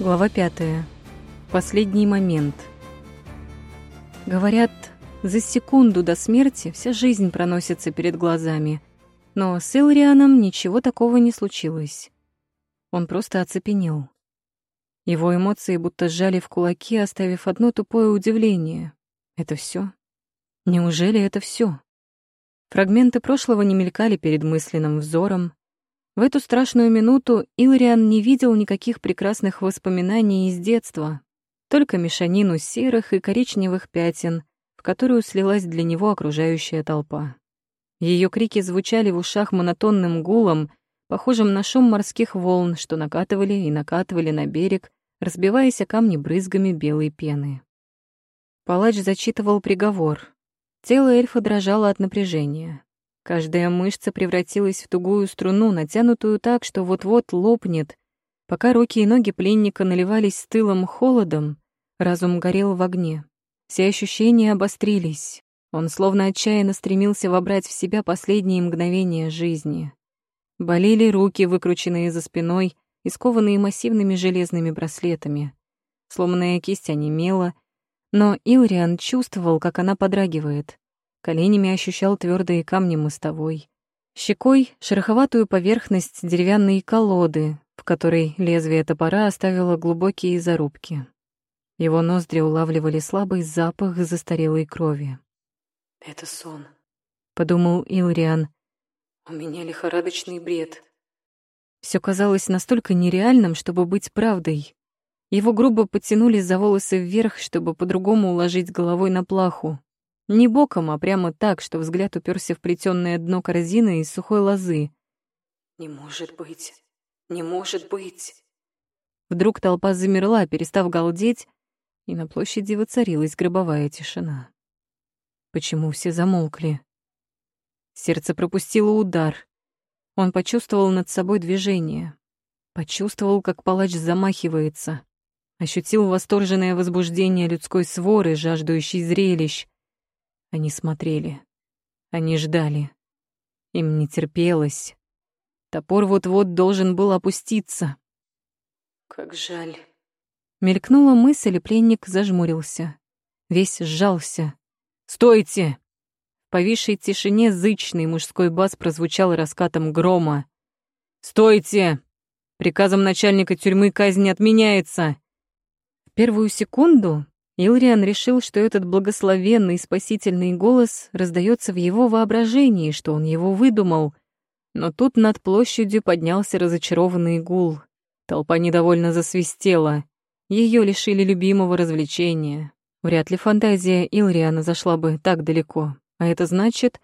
Глава пятая. Последний момент. Говорят, за секунду до смерти вся жизнь проносится перед глазами. Но с Илрианом ничего такого не случилось. Он просто оцепенел. Его эмоции будто сжали в кулаки, оставив одно тупое удивление. Это все? Неужели это все? Фрагменты прошлого не мелькали перед мысленным взором, в эту страшную минуту Илриан не видел никаких прекрасных воспоминаний из детства, только мешанину серых и коричневых пятен, в которую слилась для него окружающая толпа. Ее крики звучали в ушах монотонным гулом, похожим на шум морских волн, что накатывали и накатывали на берег, разбиваясь о камни брызгами белой пены. Палач зачитывал приговор. Тело эльфа дрожало от напряжения. Каждая мышца превратилась в тугую струну, натянутую так, что вот-вот лопнет. Пока руки и ноги пленника наливались стылым холодом, разум горел в огне. Все ощущения обострились. Он словно отчаянно стремился вобрать в себя последние мгновения жизни. Болели руки, выкрученные за спиной и скованные массивными железными браслетами. Сломанная кисть онемела, но Илриан чувствовал, как она подрагивает. Коленями ощущал твердые камни мостовой. Щекой — шероховатую поверхность деревянной колоды, в которой лезвие топора оставило глубокие зарубки. Его ноздри улавливали слабый запах застарелой крови. «Это сон», — подумал Илриан. «У меня лихорадочный бред». Все казалось настолько нереальным, чтобы быть правдой. Его грубо подтянули за волосы вверх, чтобы по-другому уложить головой на плаху. Не боком, а прямо так, что взгляд уперся в плетённое дно корзины из сухой лозы. «Не может быть! Не может быть!» Вдруг толпа замерла, перестав галдеть, и на площади воцарилась гробовая тишина. Почему все замолкли? Сердце пропустило удар. Он почувствовал над собой движение. Почувствовал, как палач замахивается. Ощутил восторженное возбуждение людской своры, жаждущей зрелищ. Они смотрели. Они ждали. Им не терпелось. Топор вот-вот должен был опуститься. Как жаль. Мелькнула мысль, и пленник зажмурился. Весь сжался. «Стойте!» В повисшей тишине зычный мужской бас прозвучал раскатом грома. «Стойте! Приказом начальника тюрьмы казнь отменяется!» В первую секунду Илриан решил, что этот благословенный спасительный голос раздается в его воображении, что он его выдумал. Но тут над площадью поднялся разочарованный гул. Толпа недовольно засвистела. Ее лишили любимого развлечения. Вряд ли фантазия Илриана зашла бы так далеко. А это значит...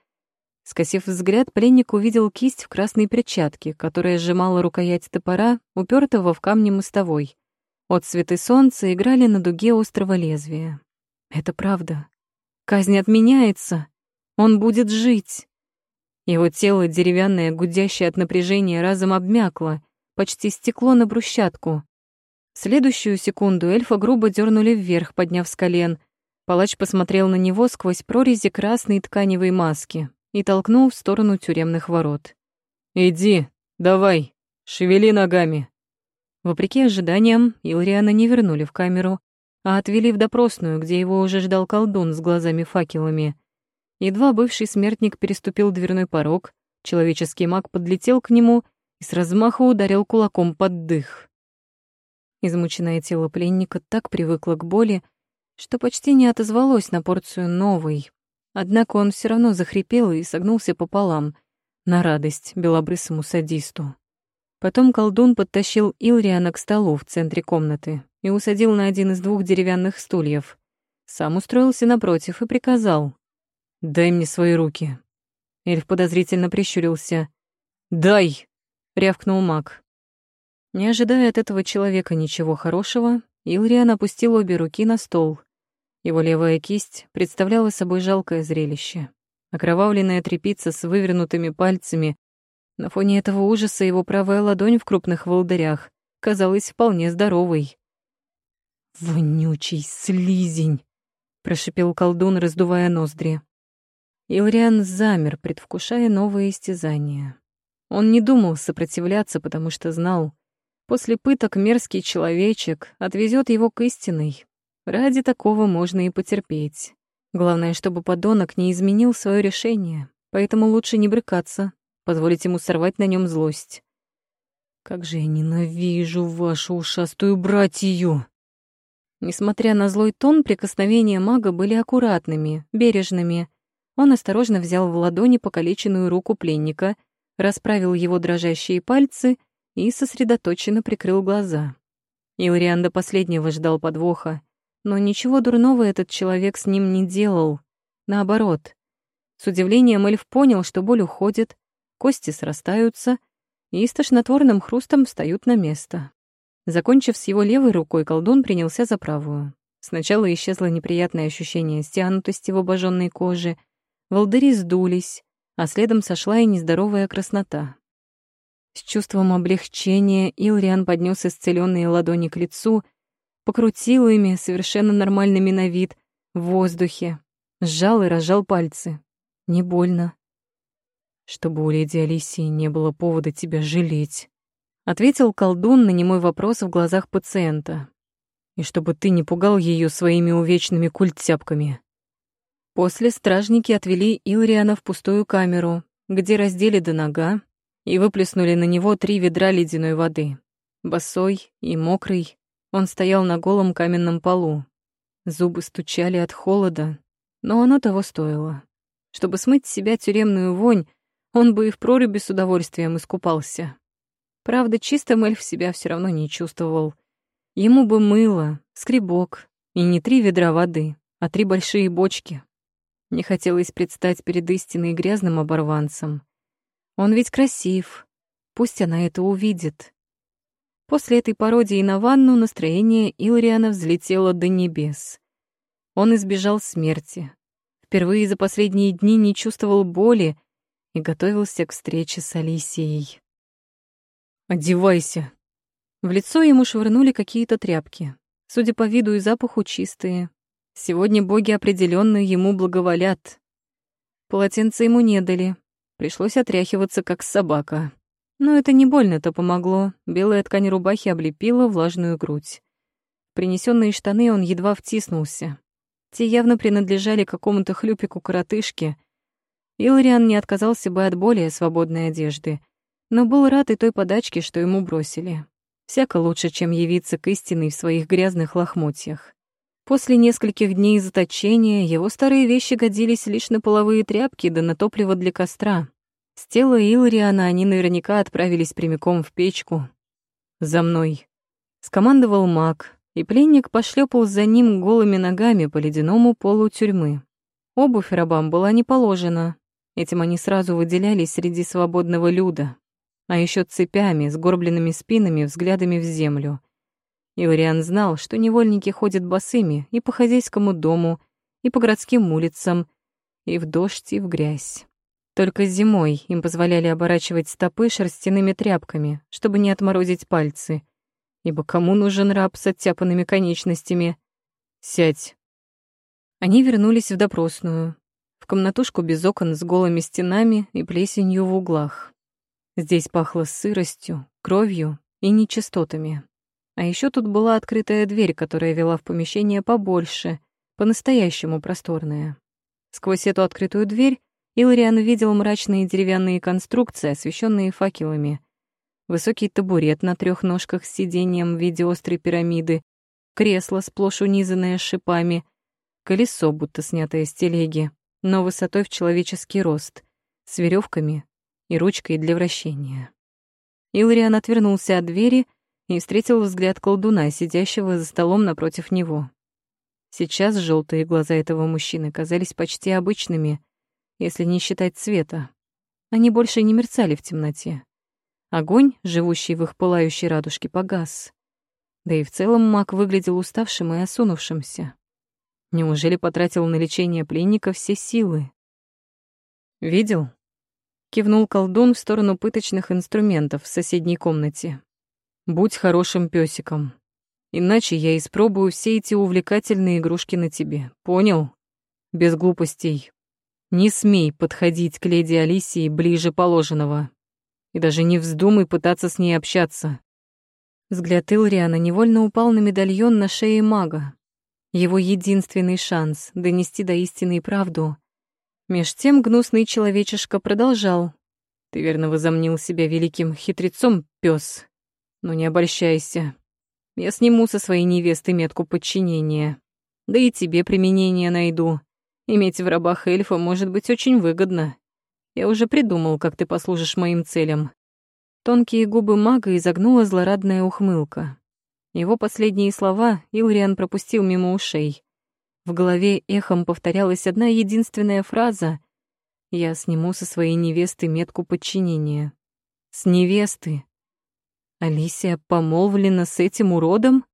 Скосив взгляд, пленник увидел кисть в красной перчатке, которая сжимала рукоять топора, упертого в камне мостовой. Отцветы солнца играли на дуге острого лезвия. Это правда. Казнь отменяется. Он будет жить. Его тело, деревянное, гудящее от напряжения, разом обмякло, почти стекло на брусчатку. В следующую секунду эльфа грубо дернули вверх, подняв с колен. Палач посмотрел на него сквозь прорези красной тканевой маски и толкнул в сторону тюремных ворот. «Иди, давай, шевели ногами». Вопреки ожиданиям, Илриана не вернули в камеру, а отвели в допросную, где его уже ждал колдун с глазами-факелами. Едва бывший смертник переступил дверной порог, человеческий маг подлетел к нему и с размаху ударил кулаком под дых. Измученное тело пленника так привыкло к боли, что почти не отозвалось на порцию новой. Однако он все равно захрипел и согнулся пополам, на радость белобрысому садисту. Потом колдун подтащил Илриана к столу в центре комнаты и усадил на один из двух деревянных стульев. Сам устроился напротив и приказал. «Дай мне свои руки». Эльф подозрительно прищурился. «Дай!» — рявкнул маг. Не ожидая от этого человека ничего хорошего, Илриан опустил обе руки на стол. Его левая кисть представляла собой жалкое зрелище. Окровавленная тряпица с вывернутыми пальцами на фоне этого ужаса его правая ладонь в крупных волдырях казалась вполне здоровой. «Вонючий слизень!» — прошипел колдун, раздувая ноздри. Илриан замер, предвкушая новое истязание. Он не думал сопротивляться, потому что знал, После пыток мерзкий человечек отвезет его к истинной. Ради такого можно и потерпеть. Главное, чтобы подонок не изменил свое решение, поэтому лучше не брыкаться, позволить ему сорвать на нем злость. Как же я ненавижу вашу ушастую братью! Несмотря на злой тон, прикосновения мага были аккуратными, бережными. Он осторожно взял в ладони покалеченную руку пленника, расправил его дрожащие пальцы и сосредоточенно прикрыл глаза. Илриан до последнего ждал подвоха, но ничего дурного этот человек с ним не делал. Наоборот. С удивлением эльф понял, что боль уходит, кости срастаются и с тошнотворным хрустом встают на место. Закончив с его левой рукой, колдун принялся за правую. Сначала исчезло неприятное ощущение стянутости в обожженной коже, волдыри сдулись, а следом сошла и нездоровая краснота. С чувством облегчения Илриан поднес исцеленные ладони к лицу, покрутил ими, совершенно нормальными на вид, в воздухе, сжал и разжал пальцы. Не больно. Чтобы у леди Алисии не было повода тебя жалеть. Ответил колдун на немой вопрос в глазах пациента. И чтобы ты не пугал ее своими увечными культяпками. После стражники отвели Илриана в пустую камеру, где раздели до нога и выплеснули на него три ведра ледяной воды. Босой и мокрый, он стоял на голом каменном полу. Зубы стучали от холода, но оно того стоило. Чтобы смыть с себя тюремную вонь, он бы и в проруби с удовольствием искупался. Правда, чистым эльф себя все равно не чувствовал. Ему бы мыло, скребок и не три ведра воды, а три большие бочки. Не хотелось предстать перед истинной грязным оборванцем. Он ведь красив, пусть она это увидит. После этой пародии на ванну настроение Илриана взлетело до небес. Он избежал смерти. Впервые за последние дни не чувствовал боли и готовился к встрече с Алисией. «Одевайся!» В лицо ему швырнули какие-то тряпки. Судя по виду и запаху, чистые. Сегодня боги определенно ему благоволят. Полотенце ему не дали. Пришлось отряхиваться, как собака. Но это не больно-то помогло. Белая ткань рубахи облепила влажную грудь. Принесенные штаны он едва втиснулся. Те явно принадлежали какому-то хлюпику-коротышке. Илариан не отказался бы от более свободной одежды — но был рад и той подачке, что ему бросили. Всяко лучше, чем явиться к истине в своих грязных лохмотьях. После нескольких дней заточения его старые вещи годились лишь на половые тряпки да на топливо для костра. С тела Илриана они наверняка отправились прямиком в печку. «За мной!» — скомандовал маг, и пленник пошлепал за ним голыми ногами по ледяному полу тюрьмы. Обувь рабам была не положена, этим они сразу выделялись среди свободного люда а еще цепями, сгорбленными спинами, взглядами в землю. Иориан знал, что невольники ходят босыми и по хозяйскому дому, и по городским улицам, и в дождь, и в грязь. Только зимой им позволяли оборачивать стопы шерстяными тряпками, чтобы не отморозить пальцы. Ибо кому нужен раб с оттяпанными конечностями? Сядь. Они вернулись в допросную, комнатушку без окон с голыми стенами и плесенью в углах. Здесь пахло сыростью, кровью и нечистотами. А еще тут была открытая дверь, которая вела в помещение побольше, по-настоящему просторное. Сквозь эту открытую дверь Илриан увидел мрачные деревянные конструкции, освещенные факелами. Высокий табурет на трех ножках с сиденьем в виде острой пирамиды, кресло, сплошь унизанное шипами, колесо, будто снятое с телеги, но высотой в человеческий рост, с веревками и ручкой для вращения. Илриан отвернулся от двери и встретил взгляд колдуна, сидящего за столом напротив него. Сейчас желтые глаза этого мужчины казались почти обычными, если не считать цвета. Они больше не мерцали в темноте. Огонь, живущий в их пылающей радужке, погас. Да и в целом маг выглядел уставшим и осунувшимся. Неужели потратил на лечение пленника все силы? «Видел?» Кивнул колдун в сторону пыточных инструментов в соседней комнате. «Будь хорошим песиком. Иначе я испробую все эти увлекательные игрушки на тебе. Понял? Без глупостей. Не смей подходить к леди Алисии ближе положенного. И даже не вздумай пытаться с ней общаться. Взгляд Илриана невольно упал на медальон на шее мага. Его единственный шанс донести до истины правду. Меж тем гнусный человечишка продолжал. «Ты верно возомнил себя великим хитрецом, пес. Но не обольщайся. Я сниму со своей невесты метку подчинения. Да и тебе применение найду. Иметь в рабах эльфа может быть очень выгодно. Я уже придумал, как ты послужишь моим целям. Тонкие губы мага изогнула злорадная ухмылка. Его последние слова Илриан пропустил мимо ушей. В голове эхом повторялась одна единственная фраза «Я сниму со своей невесты метку подчинения». С невесты. Алисия помолвлена с этим уродом?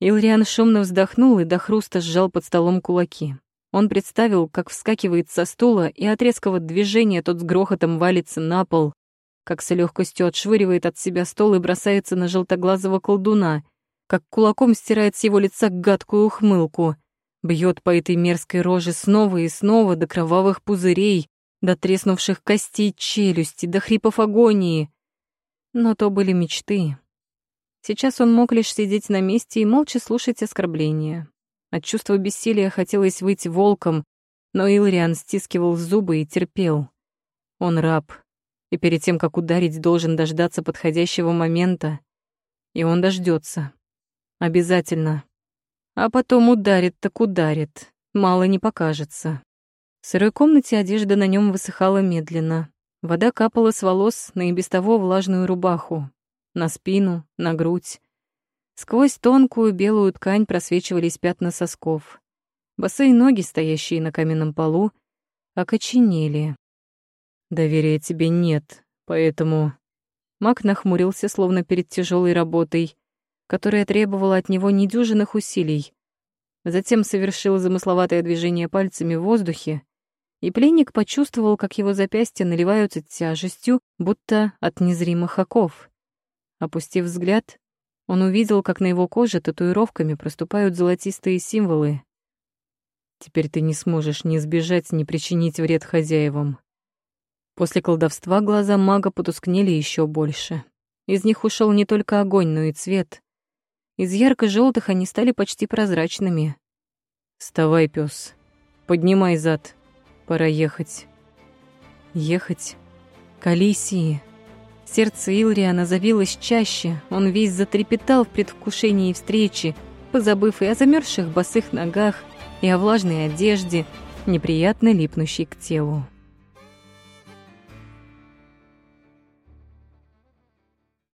Илриан шумно вздохнул и до хруста сжал под столом кулаки. Он представил, как вскакивает со стула, и от резкого движения тот с грохотом валится на пол, как с легкостью отшвыривает от себя стол и бросается на желтоглазого колдуна, как кулаком стирает с его лица гадкую ухмылку, бьет по этой мерзкой роже снова и снова до кровавых пузырей, до треснувших костей челюсти, до хрипов агонии. Но то были мечты. Сейчас он мог лишь сидеть на месте и молча слушать оскорбления. От чувства бессилия хотелось выйти волком, но Илриан стискивал зубы и терпел. Он раб, и перед тем, как ударить, должен дождаться подходящего момента. И он дождется. Обязательно. А потом ударит так ударит. Мало не покажется. В сырой комнате одежда на нем высыхала медленно. Вода капала с волос на и без того влажную рубаху. На спину, на грудь. Сквозь тонкую белую ткань просвечивались пятна сосков. Босые ноги, стоящие на каменном полу, окоченели. Доверия тебе нет, поэтому...» Мак нахмурился, словно перед тяжелой работой, которая требовала от него недюжинных усилий. Затем совершил замысловатое движение пальцами в воздухе, и пленник почувствовал, как его запястья наливаются тяжестью, будто от незримых оков. Опустив взгляд, он увидел, как на его коже татуировками проступают золотистые символы. «Теперь ты не сможешь ни сбежать, ни причинить вред хозяевам. После колдовства глаза мага потускнели еще больше. Из них ушел не только огонь, но и цвет. Из ярко желтых они стали почти прозрачными. «Вставай, пес, Поднимай зад. Пора ехать». «Ехать? К Алисии?» Сердце Илриана забилось чаще, он весь затрепетал в предвкушении встречи, позабыв и о замерзших босых ногах, и о влажной одежде, неприятно липнущей к телу.